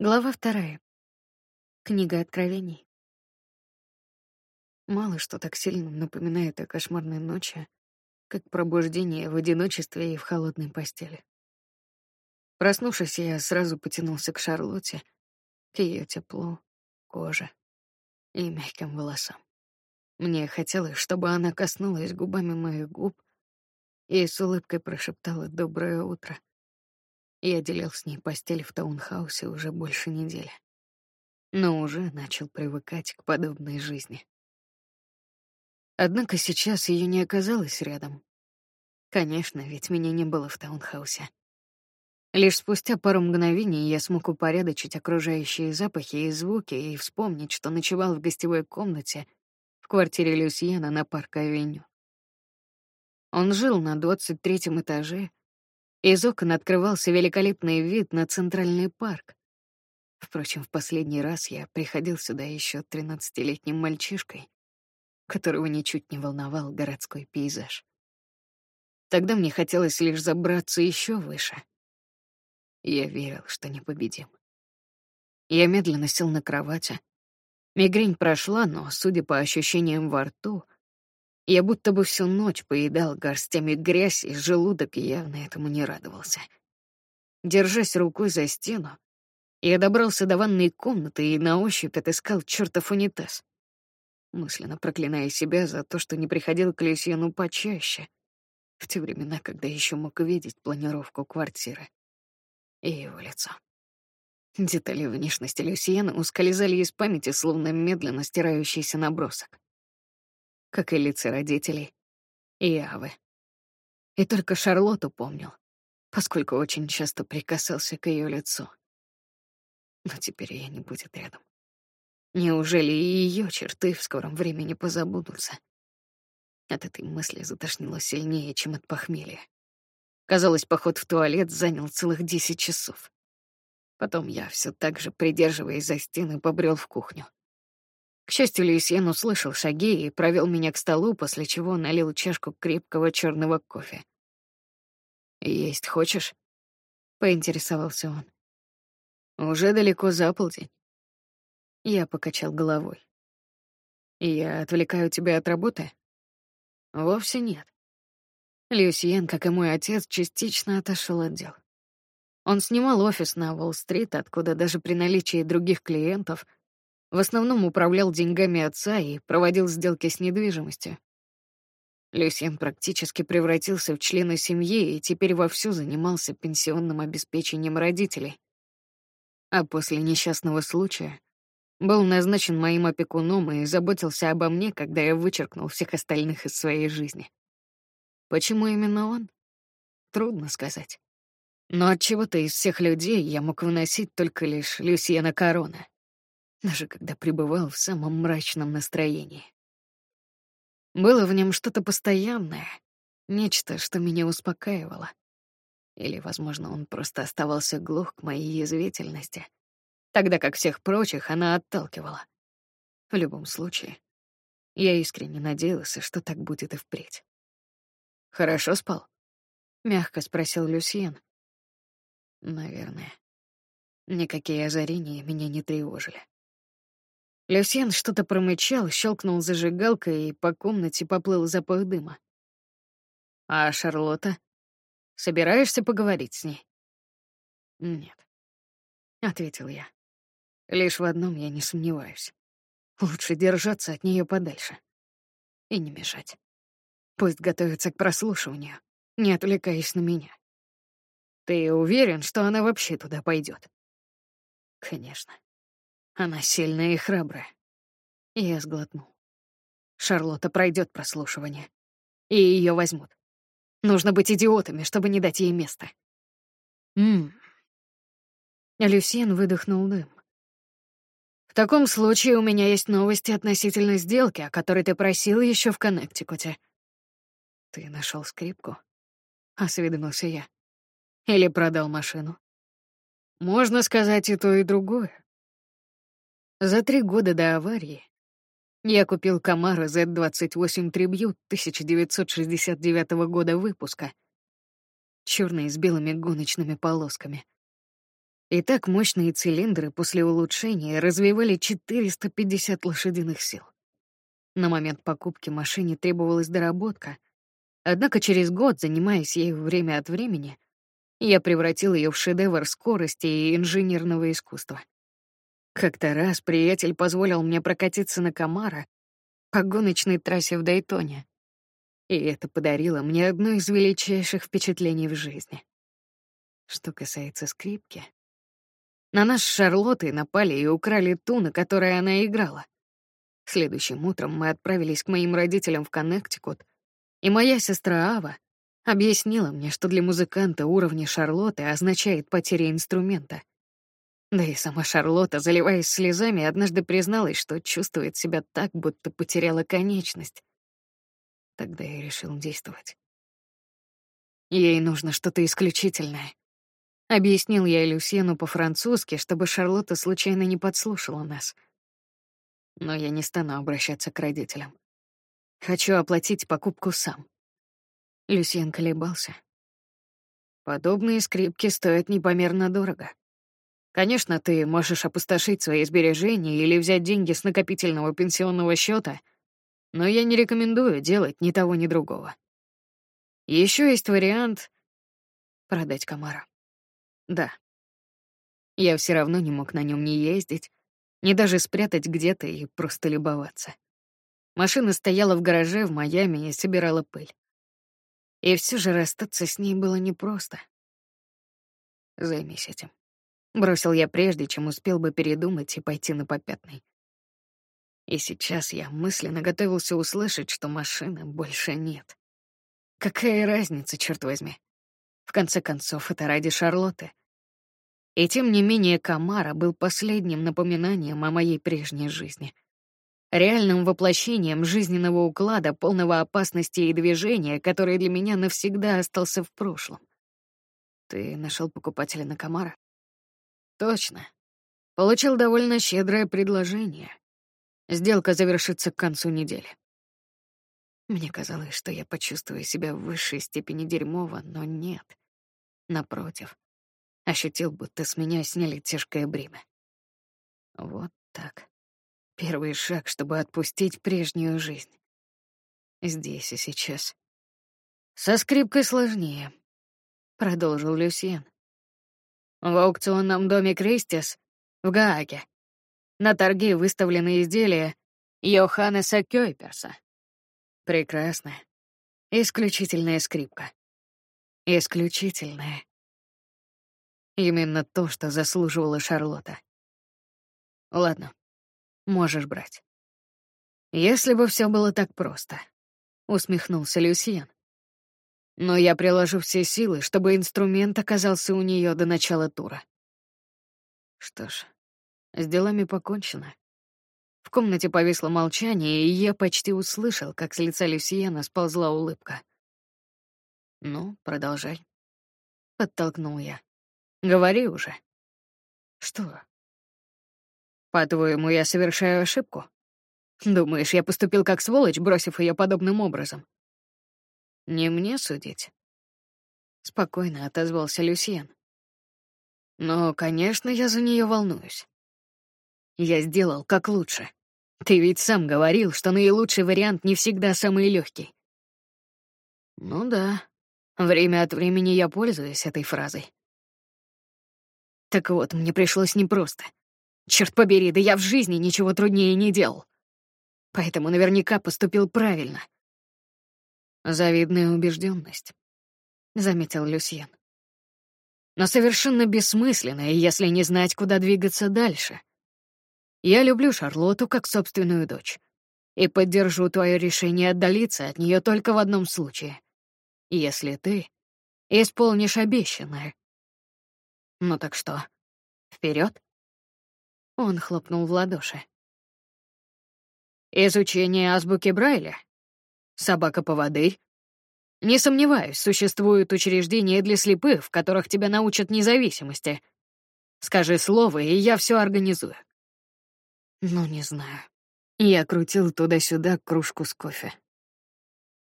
Глава вторая. Книга Откровений. Мало что так сильно напоминает о кошмарной ночи, как пробуждение в одиночестве и в холодной постели. Проснувшись, я сразу потянулся к Шарлотте, к ее теплу, коже и мягким волосам. Мне хотелось, чтобы она коснулась губами моих губ и с улыбкой прошептала «Доброе утро». Я делил с ней постель в таунхаусе уже больше недели. Но уже начал привыкать к подобной жизни. Однако сейчас ее не оказалось рядом. Конечно, ведь меня не было в таунхаусе. Лишь спустя пару мгновений я смог упорядочить окружающие запахи и звуки и вспомнить, что ночевал в гостевой комнате в квартире Люсьена на Парк-авеню. Он жил на двадцать третьем этаже, из окон открывался великолепный вид на центральный парк. Впрочем, в последний раз я приходил сюда еще тринадцатилетним мальчишкой, которого ничуть не волновал городской пейзаж. Тогда мне хотелось лишь забраться еще выше. Я верил, что непобедим. Я медленно сел на кровати. Мигрень прошла, но, судя по ощущениям во рту, я будто бы всю ночь поедал горстями грязь, и желудок явно этому не радовался. Держась рукой за стену, я добрался до ванной комнаты и на ощупь отыскал чертов унитаз. Мысленно проклиная себя за то, что не приходил к Люсьену почаще, в те времена, когда еще мог видеть планировку квартиры и его лицо. Детали внешности Люсьена ускользали из памяти, словно медленно стирающийся набросок как и лица родителей и Авы. И только Шарлотту помнил, поскольку очень часто прикасался к ее лицу. Но теперь ее не будет рядом. Неужели и ее черты в скором времени позабудутся? От этой мысли затошнило сильнее, чем от похмелья. Казалось, поход в туалет занял целых десять часов. Потом я все так же, придерживаясь за стены, побрел в кухню. К счастью, Люсьен услышал шаги и провел меня к столу, после чего налил чашку крепкого черного кофе. «Есть хочешь?» — поинтересовался он. «Уже далеко за полдень». Я покачал головой. «Я отвлекаю тебя от работы?» «Вовсе нет». Люсьен, как и мой отец, частично отошел от дел. Он снимал офис на Уолл-стрит, откуда даже при наличии других клиентов — в основном управлял деньгами отца и проводил сделки с недвижимостью. Люсьен практически превратился в члена семьи и теперь вовсю занимался пенсионным обеспечением родителей. А после несчастного случая был назначен моим опекуном и заботился обо мне, когда я вычеркнул всех остальных из своей жизни. Почему именно он? Трудно сказать. Но от чего-то из всех людей я мог выносить только лишь Люсьена Корона даже когда пребывал в самом мрачном настроении. Было в нем что-то постоянное, нечто, что меня успокаивало. Или, возможно, он просто оставался глух к моей язвительности, тогда как всех прочих она отталкивала. В любом случае, я искренне надеялся, что так будет и впредь. «Хорошо спал?» — мягко спросил Люсьен. «Наверное. Никакие озарения меня не тревожили. Люсьен что-то промычал, щелкнул зажигалкой, и по комнате поплыл запах дыма. «А Шарлотта? Собираешься поговорить с ней?» «Нет», — ответил я. «Лишь в одном я не сомневаюсь. Лучше держаться от нее подальше. И не мешать. Пусть готовится к прослушиванию, не отвлекаясь на меня. Ты уверен, что она вообще туда пойдет? Конечно. Она сильная и храбрая. Я сглотнул. Шарлотта пройдет прослушивание. И ее возьмут. Нужно быть идиотами, чтобы не дать ей места. Ммм. Люсьен выдохнул дым. В таком случае у меня есть новости относительно сделки, о которой ты просил еще в Коннектикуте. Ты нашел скрипку? Осведомился я. Или продал машину? Можно сказать и то, и другое. За три года до аварии я купил Camaro Z28 Tribute 1969 года выпуска, черный с белыми гоночными полосками. Итак, мощные цилиндры после улучшения развивали 450 лошадиных сил. На момент покупки машине требовалась доработка, однако через год, занимаясь ею время от времени, я превратил ее в шедевр скорости и инженерного искусства. Как-то раз приятель позволил мне прокатиться на Камара по гоночной трассе в Дайтоне, и это подарило мне одно из величайших впечатлений в жизни. Что касается скрипки, на нас с Шарлоттой напали и украли ту, на которой она играла. Следующим утром мы отправились к моим родителям в Коннектикут, и моя сестра Ава объяснила мне, что для музыканта уровня Шарлотты означает потеря инструмента. Да и сама Шарлотта, заливаясь слезами, однажды призналась, что чувствует себя так, будто потеряла конечность. Тогда я решил действовать. Ей нужно что-то исключительное. Объяснил я Люсьену по-французски, чтобы Шарлотта случайно не подслушала нас. Но я не стану обращаться к родителям. Хочу оплатить покупку сам. Люсьен колебался. Подобные скрипки стоят непомерно дорого. Конечно, ты можешь опустошить свои сбережения или взять деньги с накопительного пенсионного счета, но я не рекомендую делать ни того, ни другого. Еще есть вариант продать комара. Да. Я все равно не мог на нем ни ездить, ни даже спрятать где-то и просто любоваться. Машина стояла в гараже в Майами и собирала пыль. И все же расстаться с ней было непросто. Займись этим. Бросил я прежде, чем успел бы передумать и пойти на попятный. И сейчас я мысленно готовился услышать, что машины больше нет. Какая разница, черт возьми? В конце концов, это ради Шарлотты. И тем не менее Камара был последним напоминанием о моей прежней жизни. Реальным воплощением жизненного уклада, полного опасности и движения, который для меня навсегда остался в прошлом. Ты нашел покупателя на Камара? Точно. Получил довольно щедрое предложение. Сделка завершится к концу недели. Мне казалось, что я почувствую себя в высшей степени дерьмово, но нет. Напротив, Ощутил, будто с меня сняли тяжкое бремя. Вот так. Первый шаг, чтобы отпустить прежнюю жизнь. Здесь и сейчас. Со скрипкой сложнее, продолжил Люсьен. В аукционном доме Кристис в Гааге на торги выставлены изделия Йоханнеса Кёйперса. Прекрасная, исключительная скрипка. Исключительная. Именно то, что заслуживала Шарлотта. Ладно, можешь брать. Если бы все было так просто, усмехнулся Люсьен. Но я приложу все силы, чтобы инструмент оказался у нее до начала тура. Что ж, с делами покончено. В комнате повисло молчание, и я почти услышал, как с лица Люсьена сползла улыбка. «Ну, продолжай», — подтолкнул я. Говори уже. Что? По-твоему, я совершаю ошибку? Думаешь, я поступил как сволочь, бросив ее подобным образом? Не мне судить. Спокойно отозвался Люсьен. Но, конечно, я за нее волнуюсь. Я сделал как лучше. Ты ведь сам говорил, что наилучший вариант не всегда самый легкий. Ну да. Время от времени я пользуюсь этой фразой. Так вот, мне пришлось непросто. Черт побери, да я в жизни ничего труднее не делал. Поэтому наверняка поступил правильно. Завидная убежденность, заметил Люсьен. Но совершенно бессмысленная, если не знать, куда двигаться дальше. Я люблю Шарлотту как собственную дочь и поддержу твое решение отдалиться от нее только в одном случае. Если ты исполнишь обещанное. Ну так что, вперед? Он хлопнул в ладоши. Изучение азбуки Брайля? Собака-поводырь? Не сомневаюсь, существуют учреждения для слепых, в которых тебя научат независимости. Скажи слово, и я все организую. Ну, не знаю. Я крутил туда-сюда кружку с кофе.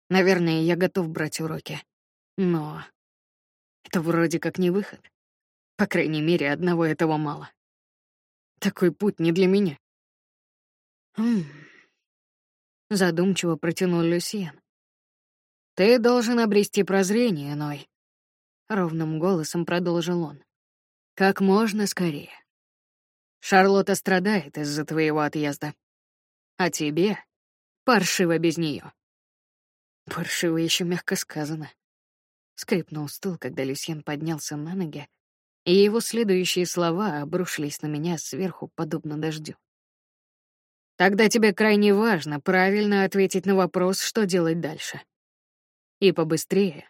Наверное, я готов брать уроки. Но это вроде как не выход. По крайней мере, одного этого мало. Такой путь не для меня. Хм. Задумчиво протянул Люсьен. Ты должен обрести прозрение, Ной. Ровным голосом продолжил он. Как можно скорее. Шарлотта страдает из-за твоего отъезда. А тебе паршиво без нее. Паршиво еще мягко сказано. Скрипнул стул, когда Люсьен поднялся на ноги, и его следующие слова обрушились на меня сверху, подобно дождю. Тогда тебе крайне важно правильно ответить на вопрос, что делать дальше. И побыстрее,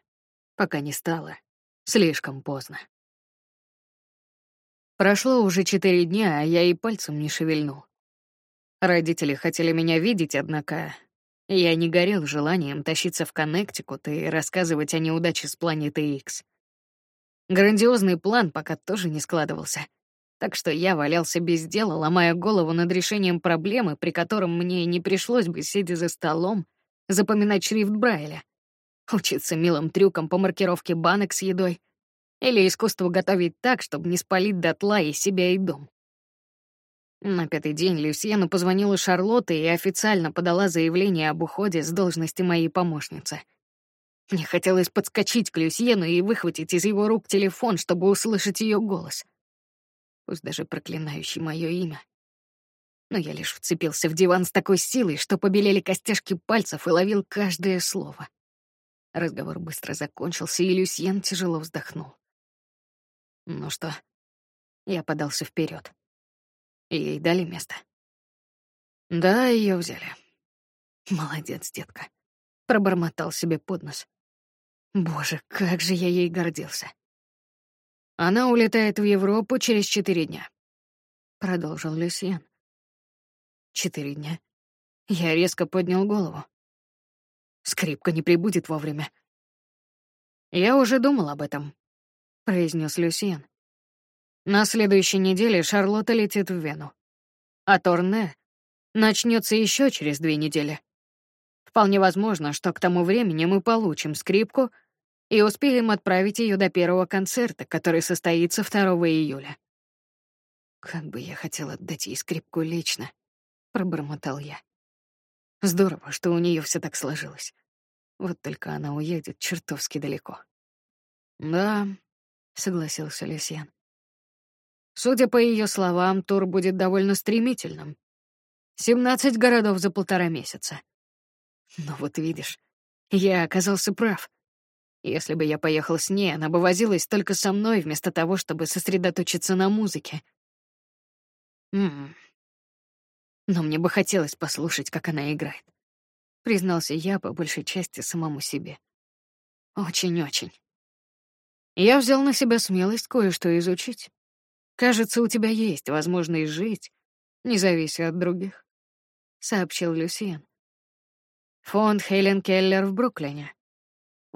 пока не стало слишком поздно. Прошло уже четыре дня, а я и пальцем не шевельнул. Родители хотели меня видеть, однако я не горел желанием тащиться в Коннектикут и рассказывать о неудаче с планеты X. Грандиозный план пока тоже не складывался. Так что я валялся без дела, ломая голову над решением проблемы, при котором мне не пришлось бы, сидя за столом, запоминать шрифт Брайля, учиться милым трюкам по маркировке банок с едой или искусству готовить так, чтобы не спалить дотла и себя, и дом. На пятый день Люсьену позвонила Шарлотта и официально подала заявление об уходе с должности моей помощницы. Мне хотелось подскочить к Люсьену и выхватить из его рук телефон, чтобы услышать ее голос. Пусть даже проклинающий мое имя. Но я лишь вцепился в диван с такой силой, что побелели костяшки пальцев и ловил каждое слово. Разговор быстро закончился, и Люсьен тяжело вздохнул. Ну что, я подался вперед. Ей дали место. Да, ее взяли. Молодец, детка. Пробормотал себе под нос. Боже, как же я ей гордился. Она улетает в Европу через четыре дня. Продолжил Люсьен. Четыре дня. Я резко поднял голову. Скрипка не прибудет вовремя. Я уже думал об этом, произнес Люсьен. На следующей неделе Шарлотта летит в Вену. А турне начнется еще через две недели. Вполне возможно, что к тому времени мы получим скрипку и успеем отправить ее до первого концерта, который состоится 2 июля. Как бы я хотел отдать ей скрипку лично, пробормотал я. Здорово, что у нее все так сложилось. Вот только она уедет чертовски далеко. Да, согласился Люсьен. Судя по ее словам, тур будет довольно стремительным. Семнадцать городов за полтора месяца. Ну вот видишь, я оказался прав. Если бы я поехал с ней, она бы возилась только со мной, вместо того, чтобы сосредоточиться на музыке. М -м. Но мне бы хотелось послушать, как она играет. Признался я по большей части самому себе. Очень-очень. Я взял на себя смелость кое-что изучить. Кажется, у тебя есть возможность жить, не завися от других, сообщил Люсиен. Фонд Хелен Келлер в Бруклине.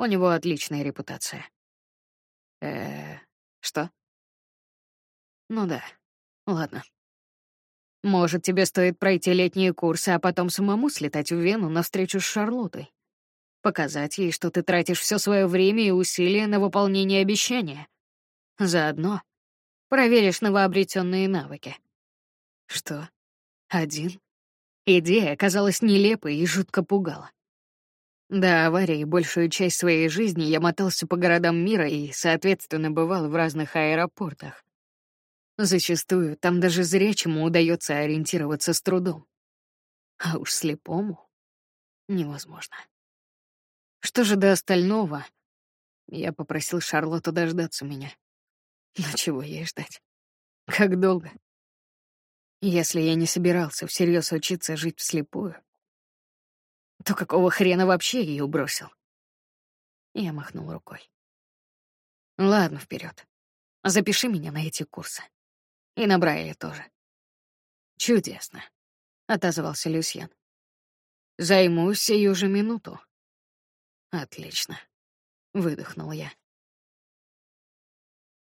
У него отличная репутация. Э, что? Ну да. Ладно. Может, тебе стоит пройти летние курсы, а потом самому слетать в Вену на встречу с Шарлоттой. Показать ей, что ты тратишь все свое время и усилия на выполнение обещания. Заодно проверишь новообретенные навыки. Что? Один? Идея оказалась нелепой и жутко пугала. До аварии большую часть своей жизни я мотался по городам мира и, соответственно, бывал в разных аэропортах. Зачастую там даже зрячему удается ориентироваться с трудом. А уж слепому невозможно. Что же до остального? Я попросил Шарлотту дождаться меня. Но чего ей ждать? Как долго? Если я не собирался всерьез учиться жить вслепую, то какого хрена вообще ее бросил? Я махнул рукой. Ладно, вперед. Запиши меня на эти курсы. И на Брайле тоже. Чудесно, отозвался Люсьен. Займусь сию же минуту. Отлично. Выдохнул я.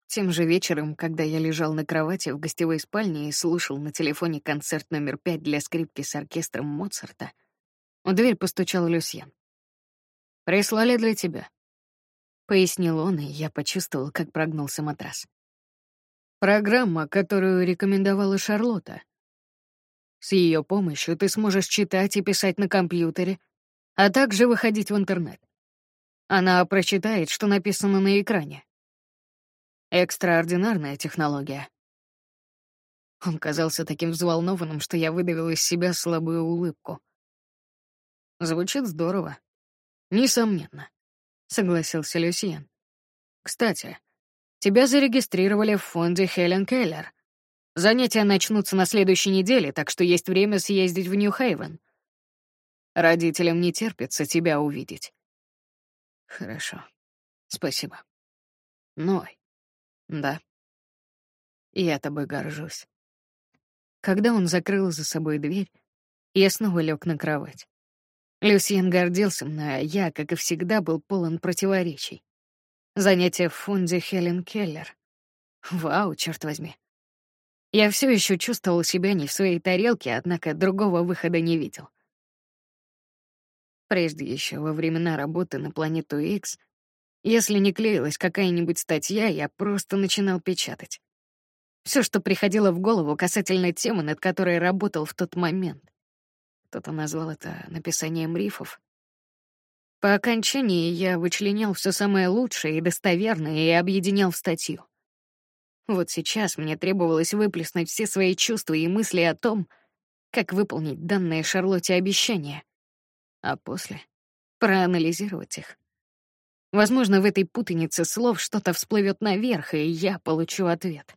Тем же вечером, когда я лежал на кровати в гостевой спальне и слушал на телефоне концерт номер пять для скрипки с оркестром Моцарта, в дверь постучал Люсьен. «Прислали для тебя», — пояснил он, и я почувствовал, как прогнулся матрас. Программа, которую рекомендовала Шарлотта. С ее помощью ты сможешь читать и писать на компьютере, а также выходить в интернет. Она прочитает, что написано на экране. Экстраординарная технология. Он казался таким взволнованным, что я выдавил из себя слабую улыбку. Звучит здорово. Несомненно, согласился Люсьен. Кстати, тебя зарегистрировали в фонде Хелен Келлер. Занятия начнутся на следующей неделе, так что есть время съездить в Нью-Хейвен. Родителям не терпится тебя увидеть. Хорошо. Спасибо. Ной. Да. Я тобой горжусь. Когда он закрыл за собой дверь, я снова лег на кровать. Люсьен гордился мной, а я, как и всегда, был полон противоречий. Занятие в фонде Хелен Келлер. Вау, черт возьми. Я все еще чувствовал себя не в своей тарелке, однако другого выхода не видел. Прежде еще во времена работы на планету X, если не клеилась какая-нибудь статья, я просто начинал печатать. Все, что приходило в голову касательно темы, над которой работал в тот момент. Кто-то назвал это написанием рифов. По окончании я вычленял все самое лучшее и достоверное и объединял в статью. Вот сейчас мне требовалось выплеснуть все свои чувства и мысли о том, как выполнить данное Шарлотте обещание, а после проанализировать их. Возможно, в этой путанице слов что-то всплывет наверх, и я получу ответ.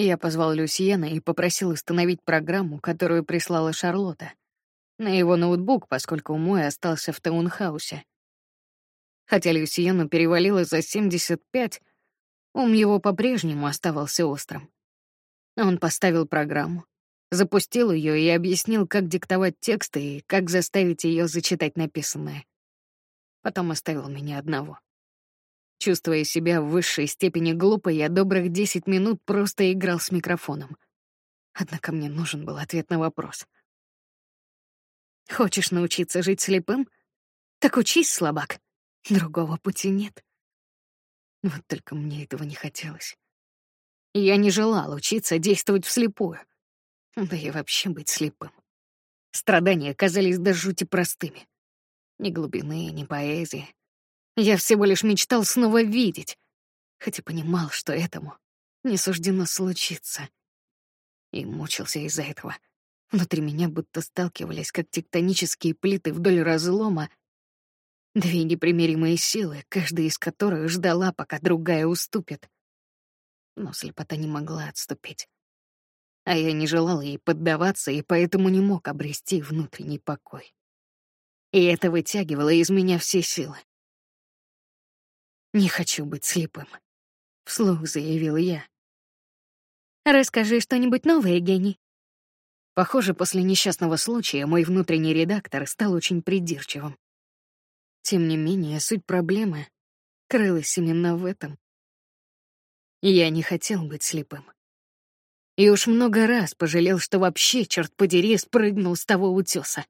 Я позвал Люсьена и попросил установить программу, которую прислала Шарлотта, на его ноутбук, поскольку мой остался в таунхаусе. Хотя Люсьену перевалило за 75, ум его по-прежнему оставался острым. Он поставил программу, запустил ее и объяснил, как диктовать тексты и как заставить ее зачитать написанное. Потом оставил меня одного. Чувствуя себя в высшей степени глупо, я добрых десять минут просто играл с микрофоном. Однако мне нужен был ответ на вопрос. Хочешь научиться жить слепым? Так учись, слабак. Другого пути нет. Вот только мне этого не хотелось. Я не желал учиться действовать вслепую. Да и вообще быть слепым. Страдания казались до жути простыми. Ни глубины, ни поэзии. Я всего лишь мечтал снова видеть, хотя понимал, что этому не суждено случиться. И мучился из-за этого. Внутри меня будто сталкивались, как тектонические плиты вдоль разлома, две непримиримые силы, каждая из которых ждала, пока другая уступит. Но слепота не могла отступить. А я не желал ей поддаваться, и поэтому не мог обрести внутренний покой. И это вытягивало из меня все силы. «Не хочу быть слепым», — вслух заявил я. «Расскажи что-нибудь новое, гений». Похоже, после несчастного случая мой внутренний редактор стал очень придирчивым. Тем не менее, суть проблемы крылась именно в этом. Я не хотел быть слепым. И уж много раз пожалел, что вообще, черт подери, спрыгнул с того утеса.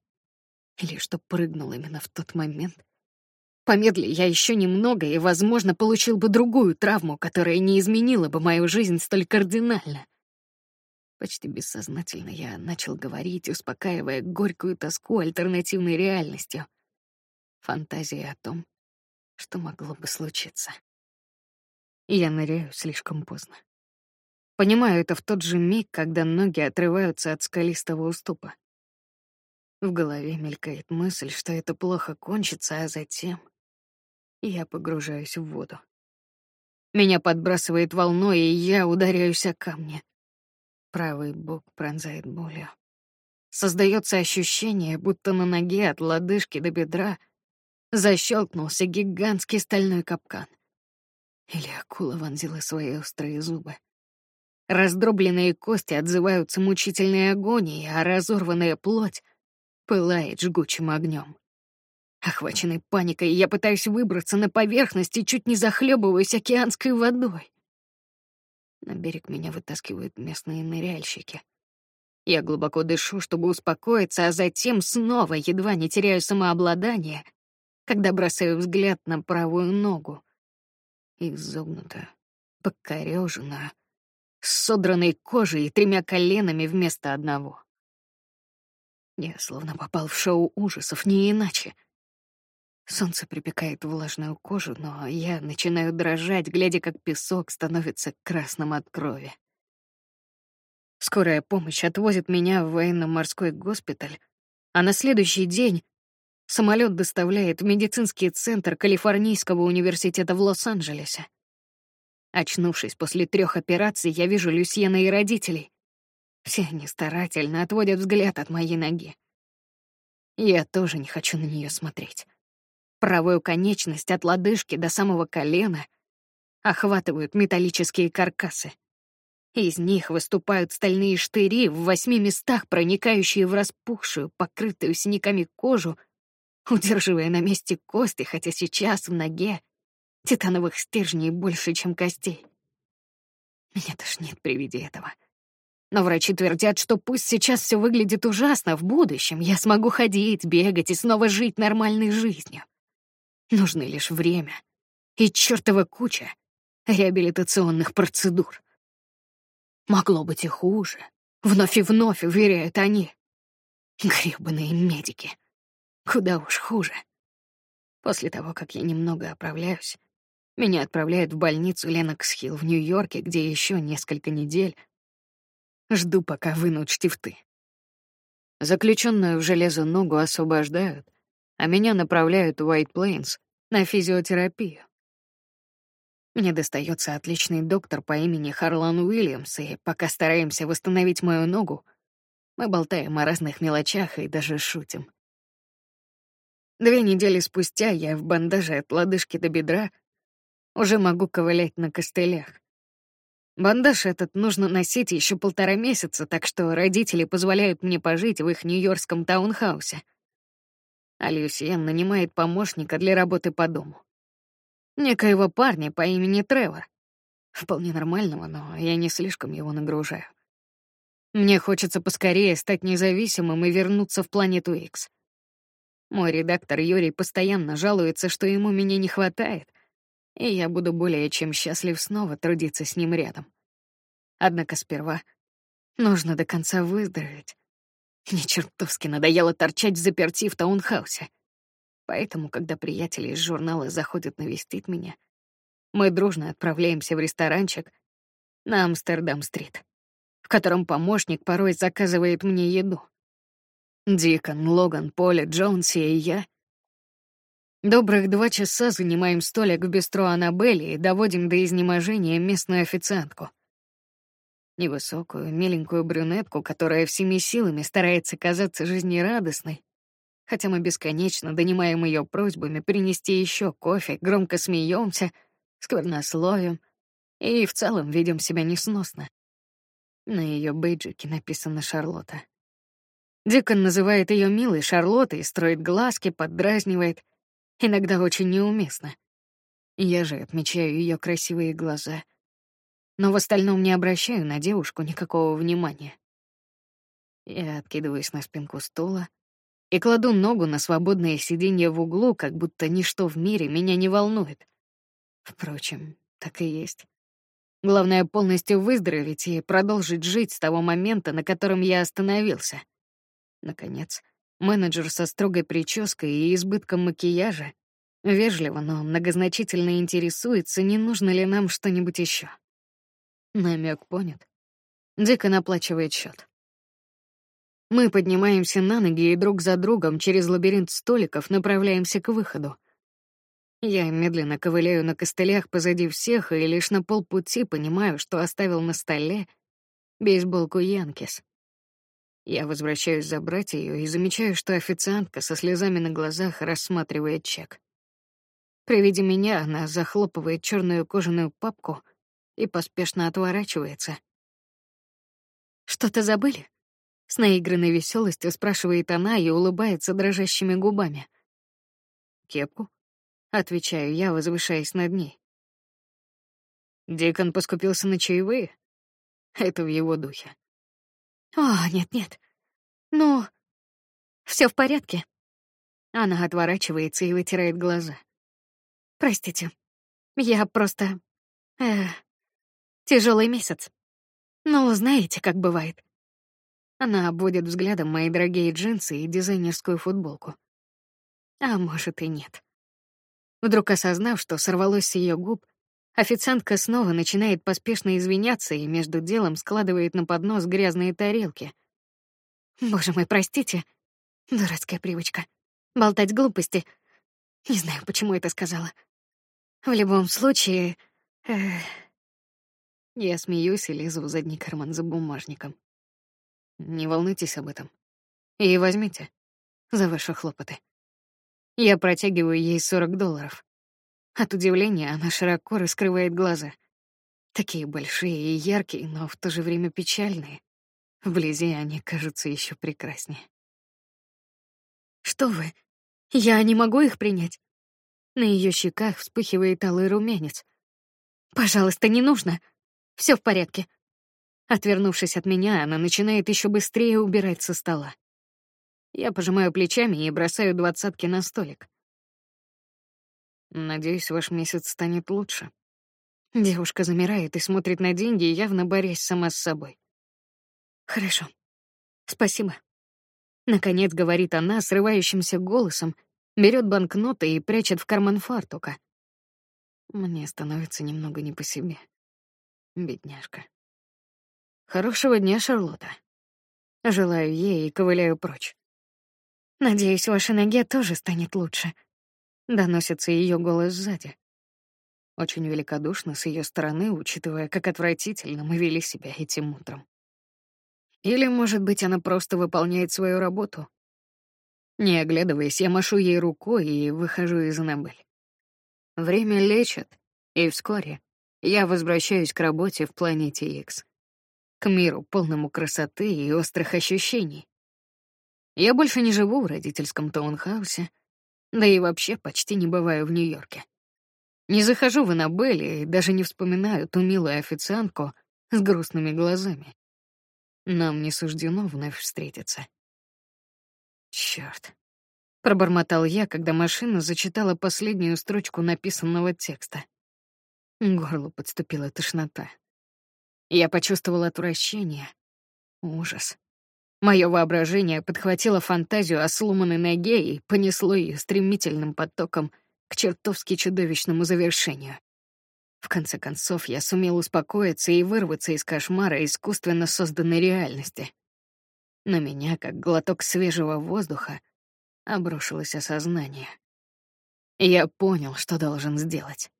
Или что прыгнул именно в тот момент, Помедли я еще немного и, возможно, получил бы другую травму, которая не изменила бы мою жизнь столь кардинально. Почти бессознательно я начал говорить, успокаивая горькую тоску альтернативной реальностью. Фантазии о том, что могло бы случиться. Я ныряю слишком поздно. Понимаю это в тот же миг, когда ноги отрываются от скалистого уступа. В голове мелькает мысль, что это плохо кончится, а затем я погружаюсь в воду. Меня подбрасывает волной, и я ударяюсь о камни. Правый бок пронзает болью. Создается ощущение, будто на ноге от лодыжки до бедра защелкнулся гигантский стальной капкан. Или акула вонзила свои острые зубы. Раздробленные кости отзываются мучительной агонией, а разорванная плоть пылает жгучим огнем. Охваченный паникой, я пытаюсь выбраться на поверхность и чуть не захлебываюсь океанской водой. На берег меня вытаскивают местные ныряльщики. Я глубоко дышу, чтобы успокоиться, а затем снова едва не теряю самообладание, когда бросаю взгляд на правую ногу. Изогнутая, покорёженная, с содранной кожей и тремя коленами вместо одного. Я словно попал в шоу ужасов, не иначе. Солнце припекает влажную кожу, но я начинаю дрожать, глядя, как песок становится красным от крови. Скорая помощь отвозит меня в военно-морской госпиталь, а на следующий день самолет доставляет в медицинский центр Калифорнийского университета в Лос-Анджелесе. Очнувшись после трех операций, я вижу Люсьена и родителей. Все они старательно отводят взгляд от моей ноги. Я тоже не хочу на нее смотреть. Правую конечность от лодыжки до самого колена охватывают металлические каркасы. Из них выступают стальные штыри в восьми местах, проникающие в распухшую, покрытую синяками кожу, удерживая на месте кости, хотя сейчас в ноге титановых стержней больше, чем костей. Меня тошнит при виде этого. Но врачи твердят, что пусть сейчас все выглядит ужасно, в будущем я смогу ходить, бегать и снова жить нормальной жизнью. Нужны лишь время и чертова куча реабилитационных процедур. Могло быть и хуже. Вновь и вновь уверяют они. Гребаные медики. Куда уж хуже. После того, как я немного оправляюсь, меня отправляют в больницу Ленокс-Хилл в Нью-Йорке, где еще несколько недель жду, пока вынут штифты. Заключенную в железо ногу освобождают, а меня направляют в White Plains на физиотерапию. Мне достается отличный доктор по имени Харлан Уильямс, и пока стараемся восстановить мою ногу, мы болтаем о разных мелочах и даже шутим. Две недели спустя я в бандаже от лодыжки до бедра уже могу ковылять на костылях. Бандаж этот нужно носить еще полтора месяца, так что родители позволяют мне пожить в их нью-йоркском таунхаусе. А Люсьен нанимает помощника для работы по дому некоего парня по имени Тревор. Вполне нормального, но я не слишком его нагружаю. Мне хочется поскорее стать независимым и вернуться в планету X. Мой редактор Юрий постоянно жалуется, что ему меня не хватает, и я буду более чем счастлив снова трудиться с ним рядом. Однако сперва нужно до конца выздороветь. Мне чертовски надоело торчать в заперти в таунхаусе. Поэтому, когда приятели из журнала заходят навестить меня, мы дружно отправляемся в ресторанчик на Амстердам-стрит, в котором помощник порой заказывает мне еду. Дикон, Логан, Поля, Джонси и я Добрых два часа занимаем столик в бистро Аннабелли и доводим до изнеможения местную официантку. Невысокую, миленькую брюнетку, которая всеми силами старается казаться жизнерадостной, хотя мы бесконечно донимаем ее просьбами принести еще кофе, громко смеемся, сквернословим и в целом ведем себя несносно. На ее бейджике написано Шарлотта. Дикон называет ее милой Шарлоттой, строит глазки, поддразнивает, иногда очень неуместно. Я же отмечаю ее красивые глаза, но в остальном не обращаю на девушку никакого внимания. Я откидываюсь на спинку стула, и кладу ногу на свободное сиденье в углу, как будто ничто в мире меня не волнует. Впрочем, так и есть. Главное — полностью выздороветь и продолжить жить с того момента, на котором я остановился. Наконец, менеджер со строгой прической и избытком макияжа вежливо, но многозначительно интересуется, не нужно ли нам что-нибудь еще. Намек понят. Дико наплачивает счет. Мы поднимаемся на ноги и друг за другом через лабиринт столиков направляемся к выходу. Я медленно ковыляю на костылях позади всех и лишь на полпути понимаю, что оставил на столе бейсболку Янкис. Я возвращаюсь забрать ее и замечаю, что официантка со слезами на глазах рассматривает чек. При виде меня она захлопывает черную кожаную папку и поспешно отворачивается. Что-то забыли? С наигранной веселостью спрашивает она и улыбается дрожащими губами. Кепку? Отвечаю я, возвышаясь над ней. Дикон поскупился на чаевые. Это в его духе. О, нет, нет. Ну, все в порядке. Она отворачивается и вытирает глаза. Простите, я просто... Э, тяжелый месяц. Ну, знаете, как бывает. Она обводит взглядом мои дорогие джинсы и дизайнерскую футболку. А может и нет. Вдруг осознав, что сорвалось с ее губ, официантка снова начинает поспешно извиняться и между делом складывает на поднос грязные тарелки. Боже мой, простите. Дурацкая привычка. Болтать глупости. Не знаю, почему это сказала. В любом случае... Эх... Я смеюсь и лезу в задний карман за бумажником. Не волнуйтесь об этом. И возьмите за ваши хлопоты. Я протягиваю ей 40 долларов. От удивления она широко раскрывает глаза. Такие большие и яркие, но в то же время печальные. Вблизи они кажутся еще прекраснее. Что вы? Я не могу их принять. На ее щеках вспыхивает алый румянец. Пожалуйста, не нужно. Все в порядке. Отвернувшись от меня, она начинает еще быстрее убирать со стола. Я пожимаю плечами и бросаю двадцатки на столик. Надеюсь, ваш месяц станет лучше. Девушка замирает и смотрит на деньги, явно борясь сама с собой. Хорошо. Спасибо. Наконец говорит она срывающимся голосом, берет банкноты и прячет в карман фартука. Мне становится немного не по себе. Бедняжка. Хорошего дня, Шарлотта. Желаю ей и ковыляю прочь. Надеюсь, вашей ноге тоже станет лучше. Доносится ее голос сзади. Очень великодушно с ее стороны, учитывая, как отвратительно мы вели себя этим утром. Или, может быть, она просто выполняет свою работу. Не оглядываясь, я машу ей рукой и выхожу из Аннабель. Время лечит, и вскоре я возвращаюсь к работе в планете X к миру, полному красоты и острых ощущений. Я больше не живу в родительском таунхаусе, да и вообще почти не бываю в Нью-Йорке. Не захожу в Аннабель и даже не вспоминаю ту милую официантку с грустными глазами. Нам не суждено вновь встретиться. Черт! Пробормотал я, когда машина зачитала последнюю строчку написанного текста. Горлу подступила тошнота. Я почувствовал отвращение, ужас. Мое воображение подхватило фантазию о сломанной ноге и понесло ее стремительным потоком к чертовски чудовищному завершению. В конце концов, я сумел успокоиться и вырваться из кошмара искусственно созданной реальности. На меня, как глоток свежего воздуха, обрушилось осознание. Я понял, что должен сделать.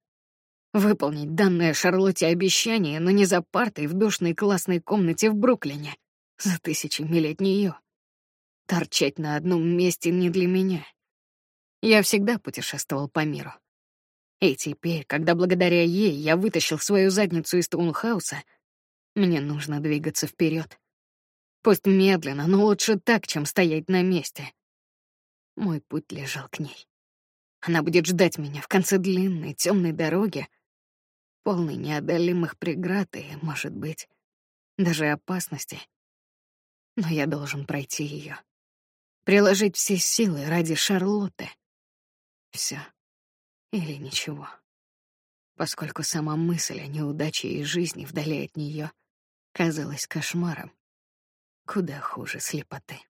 Выполнить данное Шарлотте обещание, но не за партой в душной классной комнате в Бруклине, за тысячи миль от нее. Торчать на одном месте не для меня. Я всегда путешествовал по миру. И теперь, когда благодаря ей я вытащил свою задницу из таунхауса, мне нужно двигаться вперед. Пусть медленно, но лучше так, чем стоять на месте. Мой путь лежал к ней. Она будет ждать меня в конце длинной темной дороги, полный неодолимых преград и, может быть, даже опасности. Но я должен пройти ее, приложить все силы ради Шарлотты. Все или ничего. Поскольку сама мысль о неудаче и жизни вдали от нее казалась кошмаром, куда хуже слепоты.